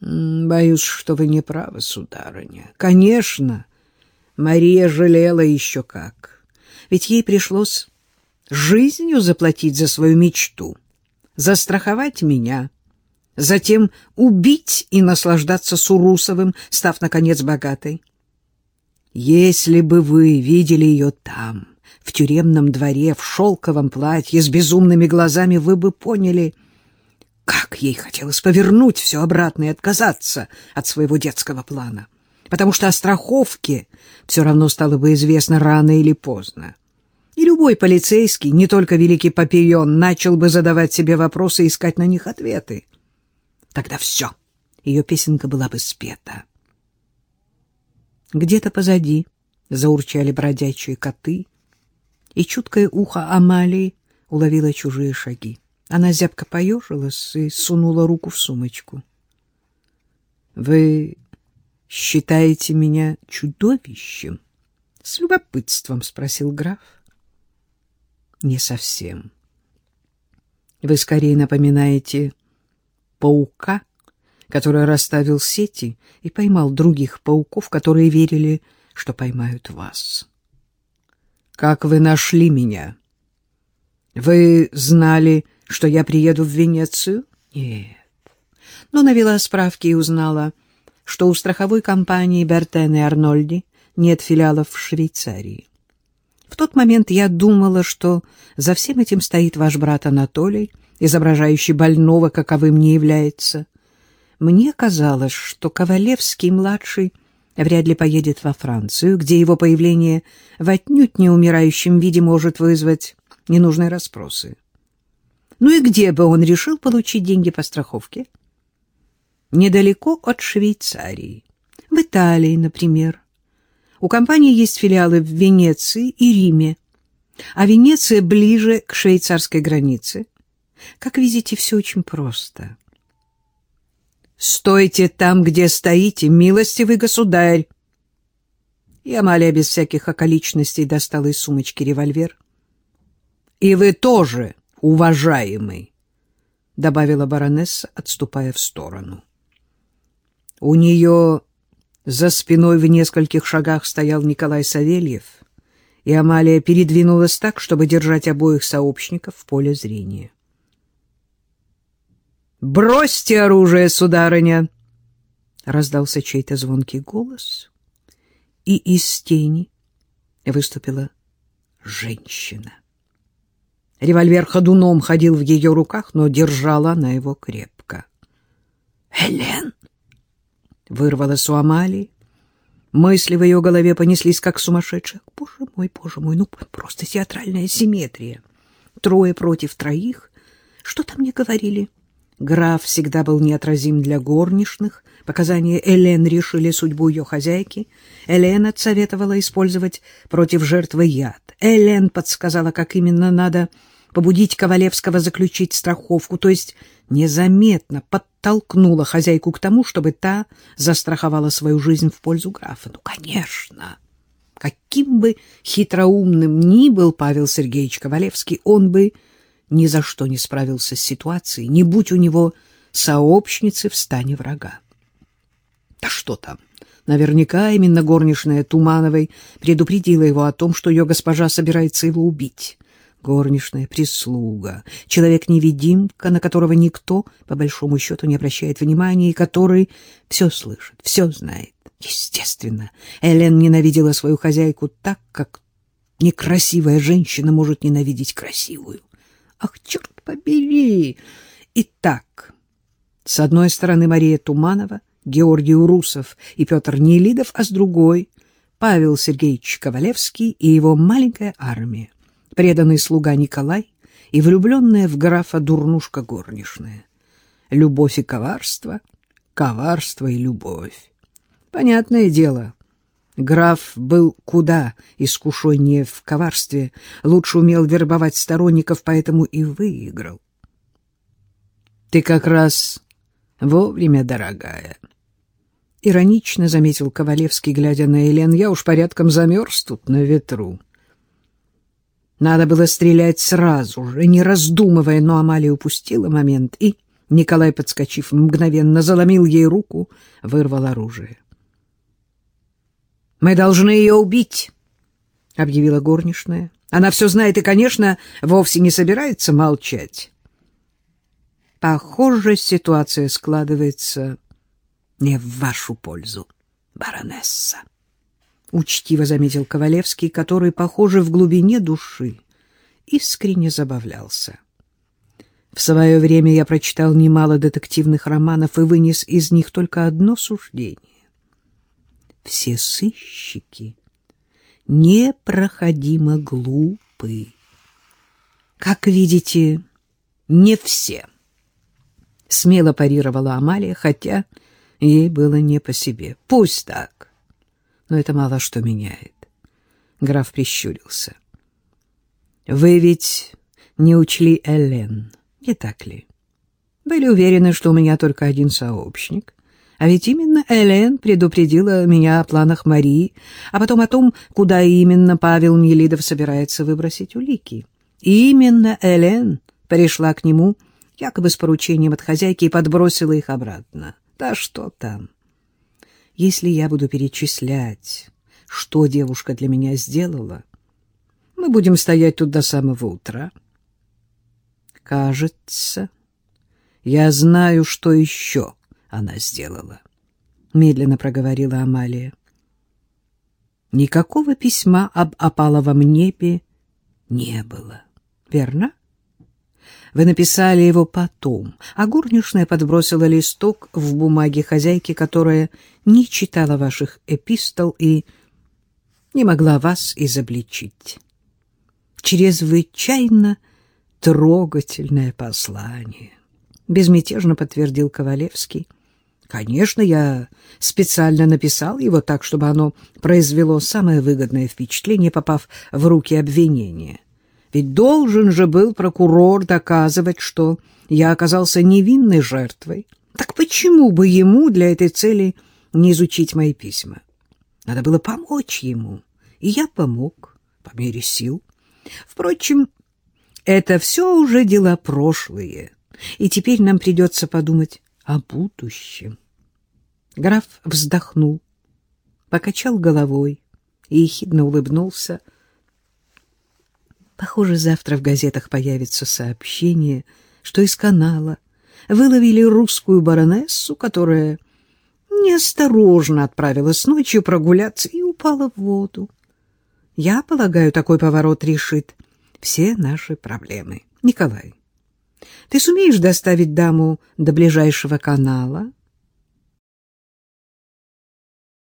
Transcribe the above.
Боюсь, что вы не правы, сударыня. Конечно, Мария жалела еще как. Ведь ей пришлось жизнью заплатить за свою мечту, застраховать меня, затем убить и наслаждаться Сурусовым, став, наконец, богатой. Если бы вы видели ее там, в тюремном дворе, в шелковом платье, с безумными глазами, вы бы поняли, как ей хотелось повернуть все обратно и отказаться от своего детского плана. Потому что о страховке все равно стало бы известно рано или поздно. И любой полицейский, не только великий Папион, начал бы задавать себе вопросы и искать на них ответы. Тогда все, ее песенка была бы спета. Где-то позади заурчали бродячие коты — и чуткое ухо Амалии уловило чужие шаги. Она зябко поежилась и сунула руку в сумочку. — Вы считаете меня чудовищем? — с любопытством спросил граф. — Не совсем. Вы скорее напоминаете паука, который расставил сети и поймал других пауков, которые верили, что поймают вас. — как вы нашли меня? Вы знали, что я приеду в Венецию? Нет. Но навела справки и узнала, что у страховой компании Бертен и Арнольди нет филиалов в Швейцарии. В тот момент я думала, что за всем этим стоит ваш брат Анатолий, изображающий больного, каковым не является. Мне казалось, что Ковалевский-младший — вряд ли поедет во Францию, где его появление в отнюдь не умирающем виде может вызвать ненужные расспросы. Ну и где бы он решил получить деньги по страховке? Недалеко от Швейцарии. В Италии, например. У компании есть филиалы в Венеции и Риме, а Венеция ближе к швейцарской границе. Как видите, все очень просто. Стойте там, где стоите, милостивый государь. И Амалия без всяких околичностей достала из сумочки револьвер. — И вы тоже, уважаемый, — добавила баронесса, отступая в сторону. У нее за спиной в нескольких шагах стоял Николай Савельев, и Амалия передвинулась так, чтобы держать обоих сообщников в поле зрения. Бросьте оружие, сударыня! Раздался чей-то звонкий голос, и из тени выступила женщина. Револьвер ходуном ходил в ее руках, но держала она его крепко. «Элен!» — вырвалась у Амалии. Мысли в ее голове понеслись, как сумасшедшие. «Боже мой, боже мой, ну просто театральная симметрия. Трое против троих. Что там мне говорили?» Граф всегда был неотразим для горничных. Показания Элен решили судьбу ее хозяйки. Элен отсоветовала использовать против жертвы яд. Элен подсказала, как именно надо побудить Ковалевского заключить страховку, то есть незаметно подтолкнула хозяйку к тому, чтобы та застраховала свою жизнь в пользу графа. Ну, конечно! Каким бы хитроумным ни был Павел Сергеевич Ковалевский, он бы ни за что не справился с ситуацией, не будь у него сообщницы в стане врага. Да что там? Наверняка именно горничная Тумановой предупредила его о том, что ее госпожа собирается его убить. Горничная прислуга, человек-невидимка, на которого никто, по большому счету, не обращает внимания, и который все слышит, все знает. Естественно, Элен ненавидела свою хозяйку так, как некрасивая женщина может ненавидеть красивую. Ах, черт побери! Итак, с одной стороны Мария Туманова, Георгий Урусов и Петр Нелидов, а с другой — Павел Сергеевич Ковалевский и его маленькая армия, преданный слуга Николай и влюбленная в графа дурнушка горничная. Любовь и коварство, коварство и любовь. Понятное дело, Граф был куда искушеннее в коварстве, лучше умел вербовать сторонников, поэтому и выиграл. — Ты как раз вовремя, дорогая. Иронично заметил Ковалевский, глядя на Елен. Я уж порядком замерз тут на ветру. Надо было стрелять сразу же, не раздумывая, но Амалия упустила момент и Николай, подскочив, мгновенно заломил ей руку, вырвал оружие. «Мы должны ее убить», — объявила горничная. «Она все знает и, конечно, вовсе не собирается молчать». Похоже, ситуация складывается не в вашу пользу, баронесса. Учтиво заметил Ковалевский, который, похоже, в глубине души искренне забавлялся. В свое время я прочитал немало детективных романов и вынес из них только одно суждение. Все сыщики непроходимо глупы. Как видите, не все. Смело парировала Амалия, хотя ей было не по себе. Пусть так, но это мало что меняет. Граф прищурился. Вы ведь не учли Элен, не так ли? Были уверены, что у меня только один сообщник. А ведь именно Элен предупредила меня о планах Марии, а потом о том, куда именно Павел Нелидов собирается выбросить улики. И именно Элен пришла к нему якобы с поручением от хозяйки и подбросила их обратно. Да что там? Если я буду перечислять, что девушка для меня сделала, мы будем стоять тут до самого утра. Кажется, я знаю, что еще она сделала, — медленно проговорила Амалия. Никакого письма об опаловом небе не было, верно? Вы написали его потом, а горничная подбросила листок в бумаге хозяйки, которая не читала ваших эпистол и не могла вас изобличить. Чрезвычайно трогательное послание, — безмятежно подтвердил Ковалевский. Конечно, я специально написал его так, чтобы оно произвело самое выгодное впечатление, попав в руки обвинения. Ведь должен же был прокурор доказывать, что я оказался невинной жертвой. Так почему бы ему для этой цели не изучить мои письма? Надо было помочь ему, и я помог по мере сил. Впрочем, это все уже дела прошлые, и теперь нам придется подумать о будущем. Граф вздохнул, покачал головой и ехидно улыбнулся, — Похоже, завтра в газетах появится сообщение, что из канала выловили русскую баронессу, которая неосторожно отправилась ночью прогуляться и упала в воду. Я полагаю, такой поворот решит все наши проблемы. Николай, ты сумеешь доставить даму до ближайшего канала?